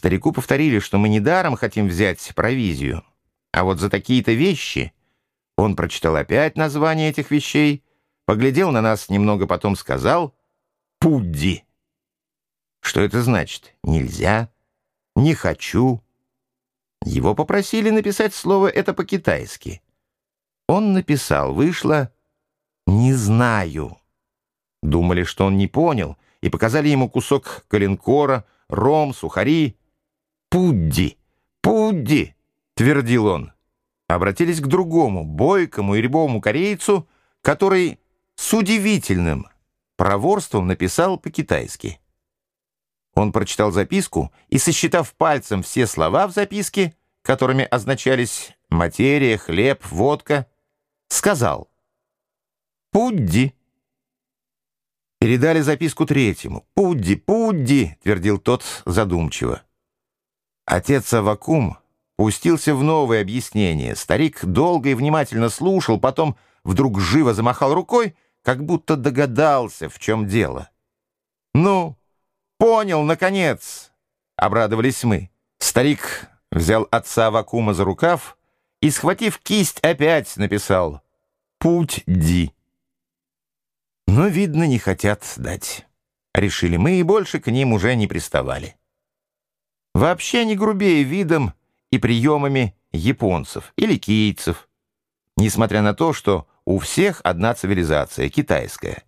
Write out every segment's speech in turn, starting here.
Старику повторили, что мы недаром хотим взять провизию, а вот за такие-то вещи... Он прочитал опять название этих вещей, поглядел на нас немного, потом сказал «Пудди». Что это значит? Нельзя, не хочу. Его попросили написать слово это по-китайски. Он написал, вышло «не знаю». Думали, что он не понял, и показали ему кусок коленкора, ром, сухари. «Пудди! Пудди!» — твердил он. Обратились к другому, бойкому и рябовому корейцу, который с удивительным проворством написал по-китайски. Он прочитал записку и, сосчитав пальцем все слова в записке, которыми означались материя, хлеб, водка, сказал «Пудди». Передали записку третьему. «Пудди, Пудди», — твердил тот задумчиво. Отец Авакум пустился в новое объяснение. Старик долго и внимательно слушал, потом вдруг живо замахал рукой, как будто догадался, в чем дело. «Ну, понял, наконец!» — обрадовались мы. Старик взял отца Авакума за рукав и, схватив кисть, опять написал «Путь Ди». Но, видно, не хотят дать. Решили мы и больше к ним уже не приставали. Вообще не грубее видом и приемами японцев или кийцев, несмотря на то, что у всех одна цивилизация, китайская.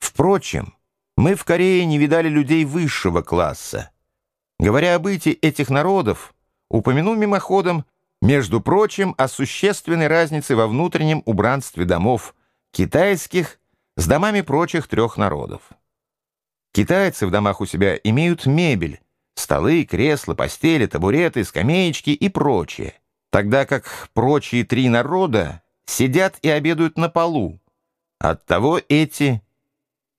Впрочем, мы в Корее не видали людей высшего класса. Говоря о бытии этих народов, упомяну мимоходом, между прочим, о существенной разнице во внутреннем убранстве домов китайских с домами прочих трех народов. Китайцы в домах у себя имеют мебель, столы, кресла, постели, табуреты, скамеечки и прочее, тогда как прочие три народа сидят и обедают на полу. Оттого эти,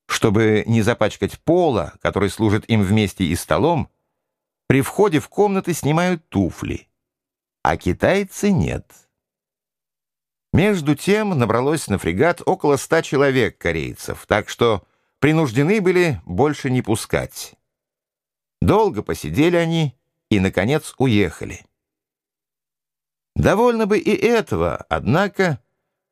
чтобы не запачкать пола, который служит им вместе и столом, при входе в комнаты снимают туфли, а китайцы нет. Между тем набралось на фрегат около ста человек корейцев, так что принуждены были больше не пускать. Долго посидели они и, наконец, уехали. Довольно бы и этого, однако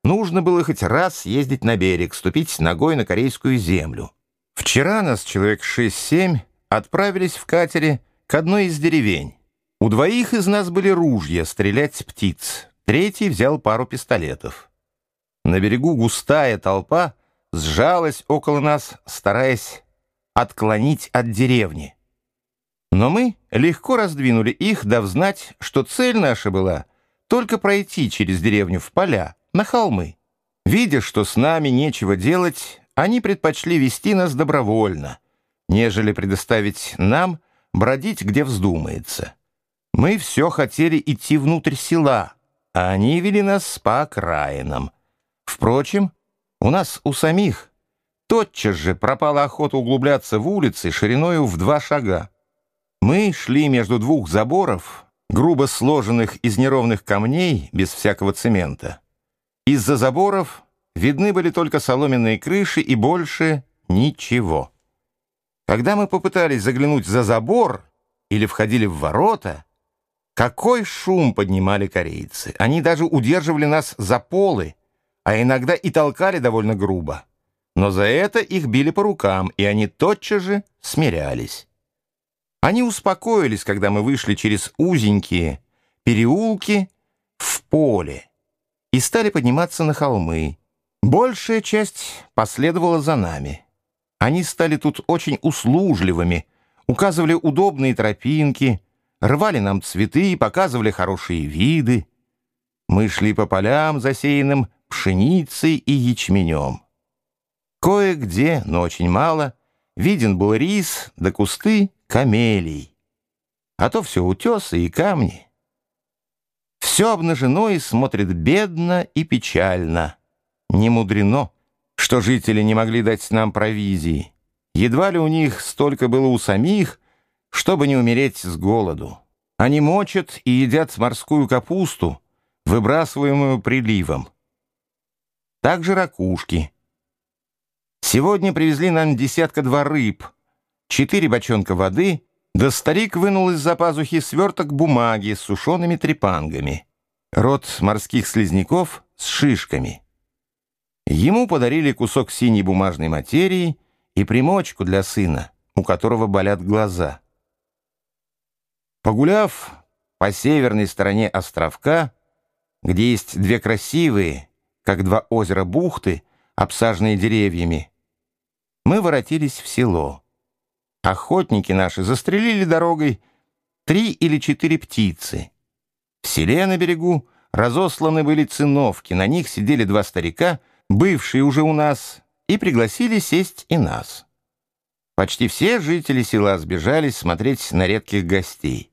нужно было хоть раз съездить на берег, ступить ногой на корейскую землю. Вчера нас, человек шесть-семь, отправились в катере к одной из деревень. У двоих из нас были ружья стрелять птиц. Третий взял пару пистолетов. На берегу густая толпа сжалась около нас, стараясь отклонить от деревни. Но мы легко раздвинули их, дав знать, что цель наша была только пройти через деревню в поля, на холмы. Видя, что с нами нечего делать, они предпочли вести нас добровольно, нежели предоставить нам бродить, где вздумается. Мы все хотели идти внутрь села, а они вели нас по окраинам. Впрочем, у нас у самих тотчас же пропала охота углубляться в улицы шириною в два шага. Мы шли между двух заборов, грубо сложенных из неровных камней, без всякого цемента. Из-за заборов видны были только соломенные крыши и больше ничего. Когда мы попытались заглянуть за забор или входили в ворота — какой шум поднимали корейцы! Они даже удерживали нас за полы, а иногда и толкали довольно грубо. Но за это их били по рукам, и они тотчас же смирялись. Они успокоились, когда мы вышли через узенькие переулки в поле и стали подниматься на холмы. Большая часть последовала за нами. Они стали тут очень услужливыми, указывали удобные тропинки — рвали нам цветы и показывали хорошие виды. Мы шли по полям, засеянным пшеницей и ячменем. Кое-где, но очень мало, виден был рис да кусты камелий. А то все утесы и камни. Все обнажено и смотрит бедно и печально. Не мудрено, что жители не могли дать нам провизии. Едва ли у них столько было у самих, чтобы не умереть с голоду. Они мочат и едят морскую капусту, выбрасываемую приливом. Также ракушки. Сегодня привезли нам десятка-два рыб, четыре бочонка воды, Да старик вынул из-за пазухи сверток бумаги с сушеными трепангами. Род морских слизняков с шишками. Ему подарили кусок синей бумажной материи и примочку для сына, у которого болят глаза. Погуляв по северной стороне островка, где есть две красивые, как два озера бухты, обсаженные деревьями, мы воротились в село. Охотники наши застрелили дорогой три или четыре птицы. В селе на берегу разосланы были циновки, на них сидели два старика, бывшие уже у нас, и пригласили сесть и нас. Почти все жители села сбежались смотреть на редких гостей.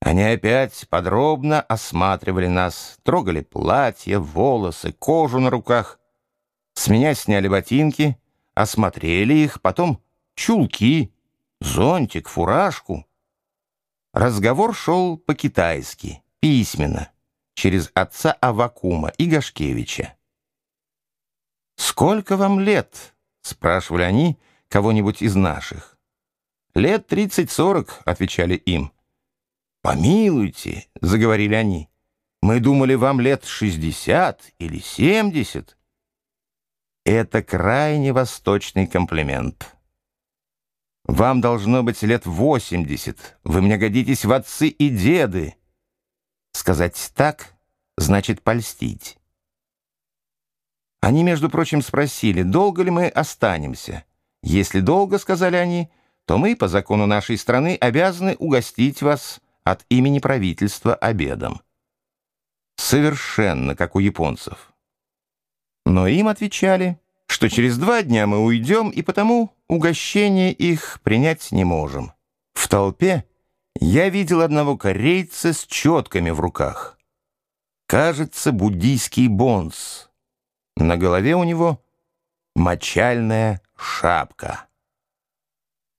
Они опять подробно осматривали нас, трогали платья, волосы, кожу на руках. С меня сняли ботинки, осмотрели их, потом чулки, зонтик, фуражку. Разговор шел по-китайски, письменно, через отца Авакума и Гашкевича. «Сколько вам лет?» — спрашивали они кого-нибудь из наших. «Лет тридцать-сорок», — отвечали им. «Помилуйте», — заговорили они, — «мы думали, вам лет шестьдесят или семьдесят». Это крайне восточный комплимент. Вам должно быть лет восемьдесят. Вы мне годитесь в отцы и деды. Сказать так значит польстить. Они, между прочим, спросили, долго ли мы останемся. Если долго, сказали они, то мы, по закону нашей страны, обязаны угостить вас от имени правительства обедом. Совершенно как у японцев. Но им отвечали, что через два дня мы уйдем, и потому угощение их принять не можем. В толпе я видел одного корейца с четками в руках. Кажется, буддийский бонс. На голове у него мочальная шапка.